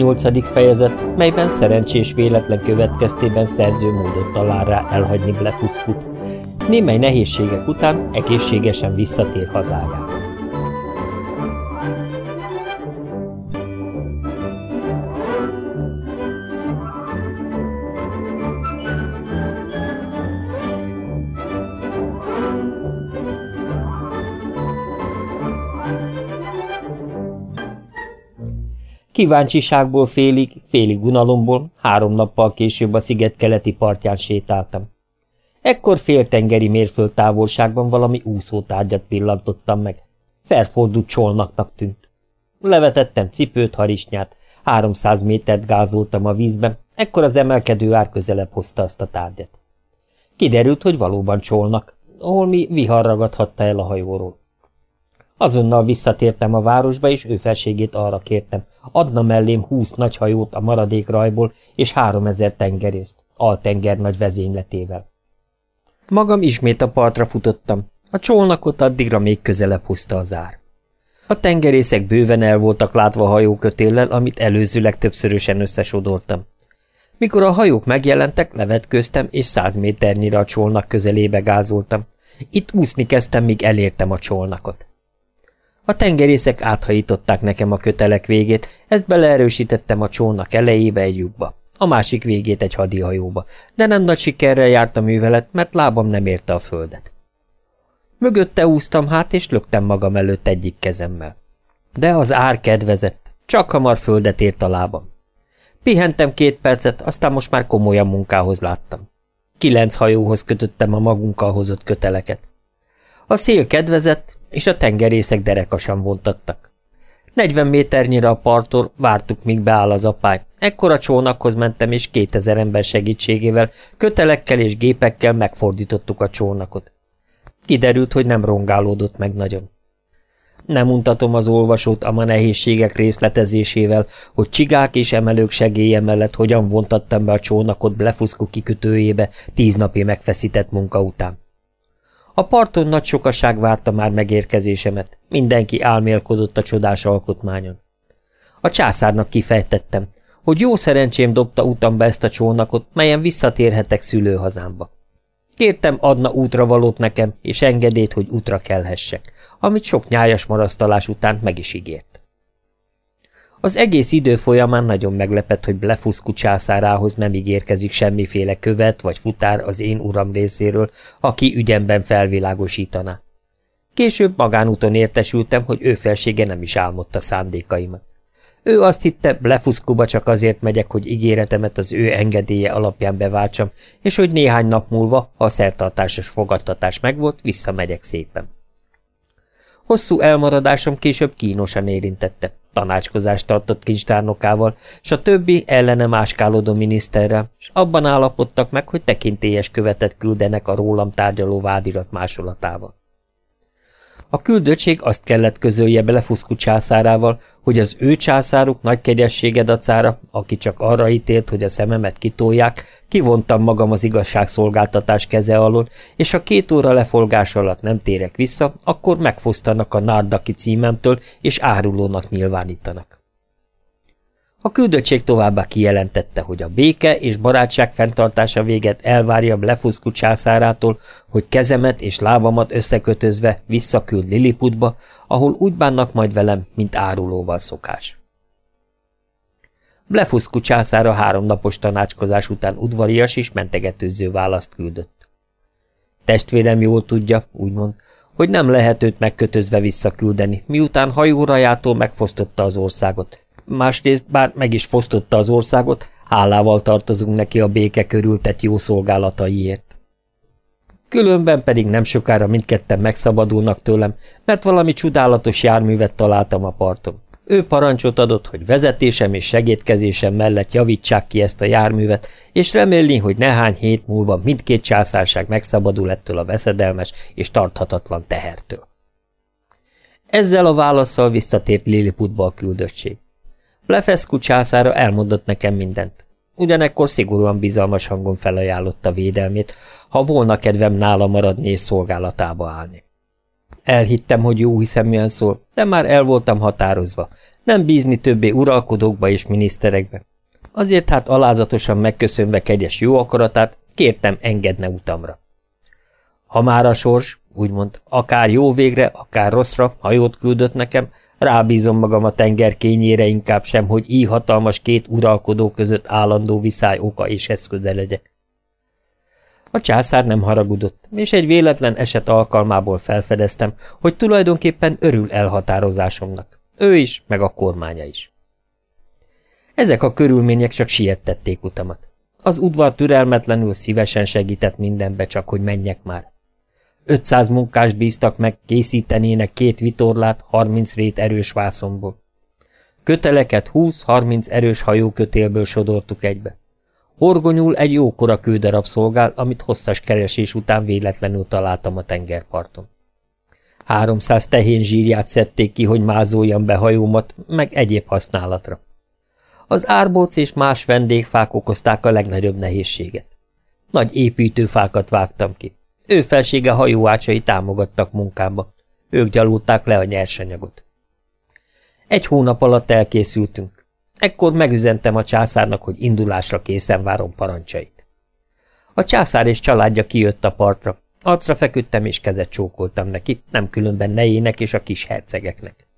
Nyolcadik fejezet, melyben szerencsés véletlen következtében szerző módot talál rá elhagyni Blefuszkut, némely nehézségek után egészségesen visszatér hazájába. Kíváncsiságból félig, félig unalomból három nappal később a sziget keleti partján sétáltam. Ekkor féltengeri mérföld távolságban valami úszótárgyat pillantottam meg. Felfordult csolnaknak tűnt. Levetettem cipőt, harisnyát, háromszáz métert gázoltam a vízben, ekkor az emelkedő ár közelebb hozta azt a tárgyat. Kiderült, hogy valóban csolnak, ahol mi vihar ragadhatta el a hajóról. Azonnal visszatértem a városba, és ő felségét arra kértem, adna mellém húsz nagy hajót a maradék rajból és háromezer tengerészt, altenger nagy vezényletével. Magam ismét a partra futottam, a csónakot addigra még közelebb húzta az ár. A tengerészek bőven el voltak látva hajókötéllel, amit előzőleg többszörösen összesodortam. Mikor a hajók megjelentek, levetkőztem, és száz méternyire a csónak közelébe gázoltam. Itt úszni kezdtem, míg elértem a csónakot. A tengerészek áthajították nekem a kötelek végét, ezt beleerősítettem a csónak elejébe egy lyukba, a másik végét egy hadihajóba, de nem nagy sikerrel járt a művelet, mert lábam nem érte a földet. Mögötte úsztam hát, és löktem magam előtt egyik kezemmel. De az ár kedvezett, csak hamar földet ért a lábam. Pihentem két percet, aztán most már komolyan munkához láttam. Kilenc hajóhoz kötöttem a magunkkal hozott köteleket. A szél kedvezett, és a tengerészek derekasan vontattak. Negyven méternyire a parttól vártuk, míg beáll az apály. Ekkor a csónakhoz mentem, és kétezer ember segítségével, kötelekkel és gépekkel megfordítottuk a csónakot. Kiderült, hogy nem rongálódott meg nagyon. Nem mutatom az olvasót a ma nehézségek részletezésével, hogy csigák és emelők segélye mellett hogyan vontattam be a csónakot Blefuszku kikötőjébe tíz napi megfeszített munka után. A parton nagy sokaság várta már megérkezésemet, mindenki álmélkodott a csodás alkotmányon. A császárnak kifejtettem, hogy jó szerencsém dobta utamba ezt a csónakot, melyen visszatérhetek szülőhazámba. Kértem adna útra valót nekem, és engedélyt, hogy útra kelhessek, amit sok nyájas marasztalás után meg is ígért. Az egész idő folyamán nagyon meglepett, hogy Blefuszku császárához nem ígérkezik semmiféle követ vagy futár az én uram részéről, aki ügyemben felvilágosítana. Később magánúton értesültem, hogy ő felsége nem is álmodta szándékaimat. Ő azt hitte, Blefuszkuba csak azért megyek, hogy ígéretemet az ő engedélye alapján beváltsam, és hogy néhány nap múlva, ha a szertartásos fogadtatás megvolt, visszamegyek szépen. Hosszú elmaradásom később kínosan érintette. Tanácskozást tartott kincstárnokával, s a többi ellene máskálódó miniszterrel, és abban állapodtak meg, hogy tekintélyes követet küldenek a rólam tárgyaló vádirat másolatával. A küldöttség azt kellett közölje Belefuszku császárával, hogy az ő császáruk nagy kegyessége dacára, aki csak arra ítélt, hogy a szememet kitolják, kivontam magam az igazságszolgáltatás keze alól, és ha két óra lefolgás alatt nem térek vissza, akkor megfosztanak a nárdaki címemtől, és árulónak nyilvánítanak. A küldöttség továbbá kijelentette, hogy a béke és barátság fenntartása véget elvárja Blefuszku császárától, hogy kezemet és lábamat összekötözve visszaküld Liliputba, ahol úgy bánnak majd velem, mint árulóval szokás. Blefuszku császára háromnapos tanácskozás után udvarias és mentegetőző választ küldött. Testvérem jól tudja, úgymond, hogy nem lehet őt megkötözve visszaküldeni, miután hajórajától megfosztotta az országot, másrészt bár meg is fosztotta az országot, hálával tartozunk neki a béke körültett jó szolgálataiért. Különben pedig nem sokára mindketten megszabadulnak tőlem, mert valami csodálatos járművet találtam a parton. Ő parancsot adott, hogy vezetésem és segítkezésem mellett javítsák ki ezt a járművet, és remélni, hogy nehány hét múlva mindkét császárság megszabadul ettől a veszedelmes és tarthatatlan tehertől. Ezzel a válaszsal visszatért Lilliputba a küldöttség. Blefescu császára elmondott nekem mindent. Ugyanekkor szigorúan bizalmas hangon felajánlotta védelmét, ha volna kedvem nála maradni és szolgálatába állni. Elhittem, hogy jó hiszeműen szól, de már el voltam határozva. nem bízni többé uralkodókba és miniszterekbe. Azért hát alázatosan megköszönve kegyes jó akaratát, kértem engedne utamra. Ha már a sors, úgymond, akár jó végre, akár rosszra hajót küldött nekem, rábízom magam a tenger kényére inkább sem, hogy így hatalmas két uralkodó között állandó viszály oka és eszköze legyek. A császár nem haragudott, és egy véletlen eset alkalmából felfedeztem, hogy tulajdonképpen örül elhatározásomnak. Ő is, meg a kormánya is. Ezek a körülmények csak siettették utamat. Az udvar türelmetlenül szívesen segített mindenbe, csak hogy menjek már. 500 munkás bíztak meg, készítenének két vitorlát 30 rét erős vászomból. Köteleket 20-30 erős hajókötélből sodortuk egybe. Horgonyul egy jókora kődarab szolgál, amit hosszas keresés után véletlenül találtam a tengerparton. 300 tehén zsírját szedték ki, hogy mázoljam be hajómat, meg egyéb használatra. Az árbóc és más vendégfák okozták a legnagyobb nehézséget. Nagy építőfákat vágtam ki. Ő felsége hajóácsai támogattak munkába. Ők gyalulták le a nyersanyagot. Egy hónap alatt elkészültünk. Ekkor megüzentem a császárnak, hogy indulásra készen várom parancsait. A császár és családja kijött a partra. Arcra feküdtem és kezet csókoltam neki, nem különben nejének és a kis hercegeknek.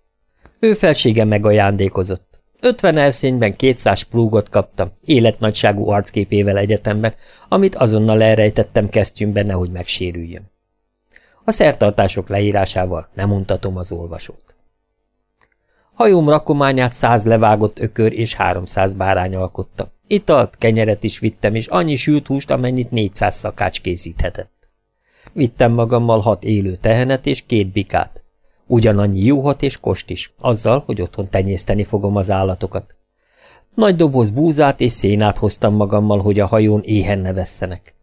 Ő felsége megajándékozott. Ötven erszényben kétszáz plúgot kaptam, életnagyságú arcképével egyetemben, amit azonnal elrejtettem kesztyűmben, nehogy megsérüljön. A szertartások leírásával nem mutatom az olvasót. Hajóm rakományát száz levágott ökör és háromszáz bárány alkotta. Italt, kenyeret is vittem, és annyi sült húst, amennyit négyszáz szakács készíthetett. Vittem magammal hat élő tehenet és két bikát, Ugyanannyi juhat és kost is, azzal, hogy otthon tenyészteni fogom az állatokat. Nagy doboz búzát és szénát hoztam magammal, hogy a hajón éhen ne vesszenek.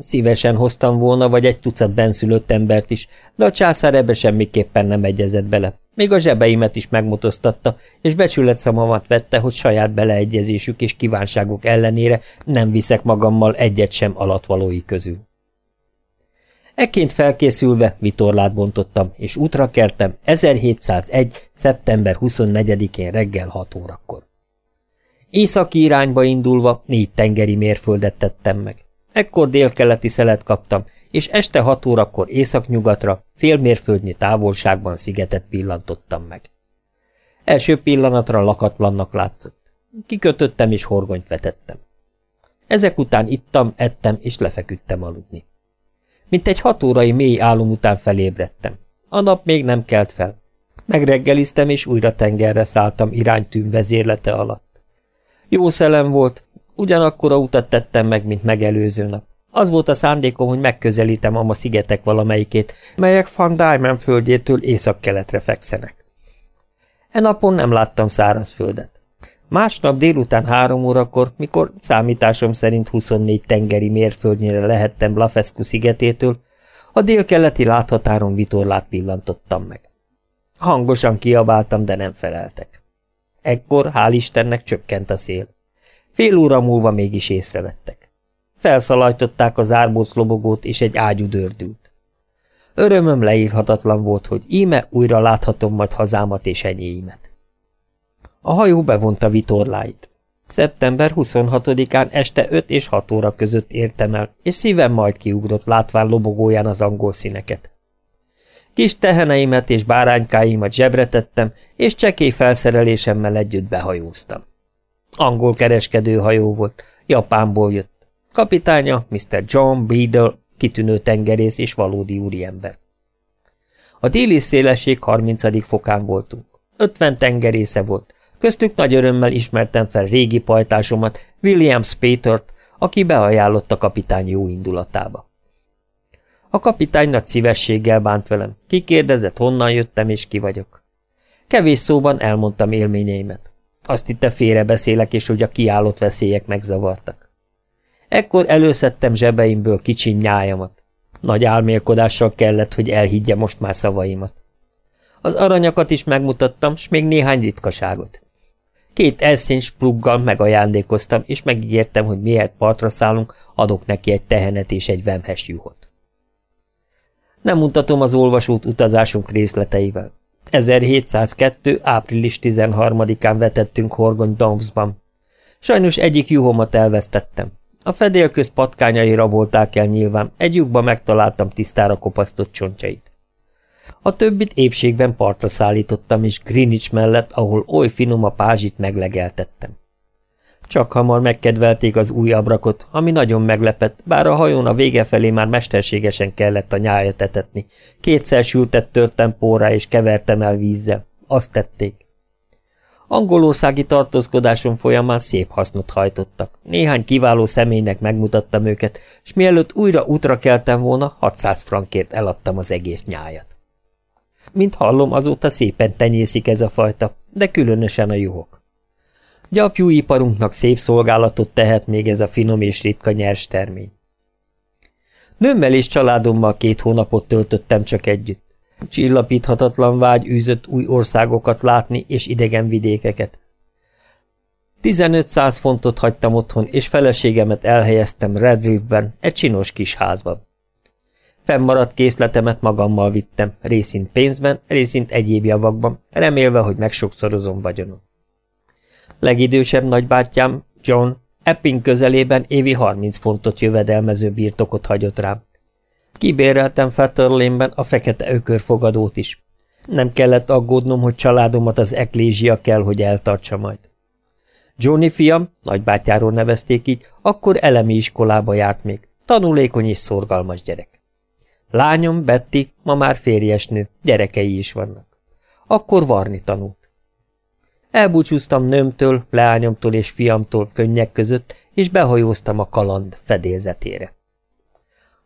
Szívesen hoztam volna, vagy egy tucat benszülött embert is, de a császár ebbe semmiképpen nem egyezett bele. Még a zsebeimet is megmutoztatta, és becsületszamamat vette, hogy saját beleegyezésük és kívánságuk ellenére nem viszek magammal egyet sem alatvalói közül. Ekként felkészülve vitorlát bontottam, és útra kertem 1701. szeptember 24-én reggel 6 órakor. Északi irányba indulva négy tengeri mérföldet tettem meg. Ekkor délkeleti szelet kaptam, és este 6 órakor északnyugatra, fél mérföldnyi távolságban szigetet pillantottam meg. Első pillanatra lakatlannak látszott. Kikötöttem és horgonyt vetettem. Ezek után ittam, ettem és lefeküdtem aludni. Mint egy hat órai mély álom után felébredtem. A nap még nem kelt fel. Megreggeliztem, és újra tengerre szálltam iránytűn vezérlete alatt. Jó szelem volt, ugyanakkor a utat tettem meg, mint megelőző nap. Az volt a szándékom, hogy megközelítem a szigetek valamelyikét, melyek Van Diamond földjétől észak-keletre fekszenek. E napon nem láttam szárazföldet. Másnap délután három órakor, mikor számításom szerint 24 tengeri mérföldnyire lehettem Lafescu szigetétől, a délkeleti láthatáron vitorlát pillantottam meg. Hangosan kiabáltam, de nem feleltek. Ekkor, hál' Istennek, csökkent a szél. Fél óra múlva mégis észrevettek. Felszalajtották az árbóc lobogót, és egy ágyú dördült. Örömöm leírhatatlan volt, hogy íme újra láthatom majd hazámat és enyéimet. A hajó bevonta vitorláit. Szeptember 26-án este 5 és 6 óra között értem el, és szívem majd kiugrott látván lobogóján az angol színeket. Kis teheneimet és báránykáimat zsebre tettem, és csekély felszerelésemmel együtt behajóztam. Angol kereskedő hajó volt, Japánból jött. Kapitánya Mr. John Beadle, kitűnő tengerész és valódi úriember. A déli szélesség 30. fokán voltunk. 50 tengerésze volt, Köztük nagy örömmel ismertem fel régi pajtásomat, William Spatert, aki beajánlott a kapitány jó indulatába. A kapitány nagy szívességgel bánt velem, kikérdezett, honnan jöttem és ki vagyok. Kevés szóban elmondtam élményeimet. Azt hitte félrebeszélek, és hogy a kiállott veszélyek megzavartak. Ekkor előszedtem zsebeimből kicsi nyájamat. Nagy álmélkodással kellett, hogy elhiggye most már szavaimat. Az aranyakat is megmutattam, s még néhány ritkaságot. Két elszény spruggal megajándékoztam, és megígértem, hogy miért partra szállunk, adok neki egy tehenet és egy vemhes juhot. Nem mutatom az olvasót utazásunk részleteivel. 1702. április 13-án vetettünk Horgony Domsban. Sajnos egyik juhomat elvesztettem. A fedélköz patkányai rabolták el nyilván, egy lyukba megtaláltam tisztára kopasztott csontjait. A többit épségben partra szállítottam, és Greenwich mellett, ahol oly finom a pázsit meglegeltettem. Csak hamar megkedvelték az új abrakot, ami nagyon meglepett, bár a hajón a vége felé már mesterségesen kellett a nyájat etetni. Kétszer sültet törtem porrá és kevertem el vízzel. Azt tették. Angolországi tartózkodásom folyamán szép hasznot hajtottak. Néhány kiváló személynek megmutattam őket, és mielőtt újra útra keltem volna, 600 frankért eladtam az egész nyájat. Mint hallom, azóta szépen tenyészik ez a fajta, de különösen a juhok. Gyapjúiparunknak szép szolgálatot tehet még ez a finom és ritka nyers termény. Nőmmel és családommal két hónapot töltöttem csak együtt. Csillapíthatatlan vágy űzött új országokat látni és idegen vidékeket. 1500 fontot hagytam otthon, és feleségemet elhelyeztem Redriffben, egy csinos kis házban. Fennmaradt készletemet magammal vittem, részint pénzben, részint egyéb javakban, remélve, hogy megsokszorozom vagyonom. Legidősebb nagybátyám, John, Epping közelében évi 30 fontot jövedelmező birtokot hagyott rám. Kibéreltem Fetterlénben a fekete ökörfogadót is. Nem kellett aggódnom, hogy családomat az eklézsia kell, hogy eltartsa majd. Johnny fiam, nagybátyáról nevezték így, akkor elemi iskolába járt még. Tanulékony és szorgalmas gyerek. Lányom, Betty, ma már férjesnő, gyerekei is vannak. Akkor varni tanult. Elbúcsúztam nőmtől, leányomtól és fiamtól könnyek között, és behajóztam a kaland fedélzetére.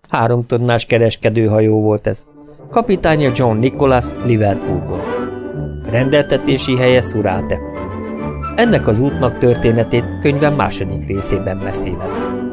Három tonnás kereskedőhajó volt ez. Kapitánya John Nicholas Liverpoolból. Rendeltetési helye Szuráte. Ennek az útnak történetét könyvem második részében beszélem.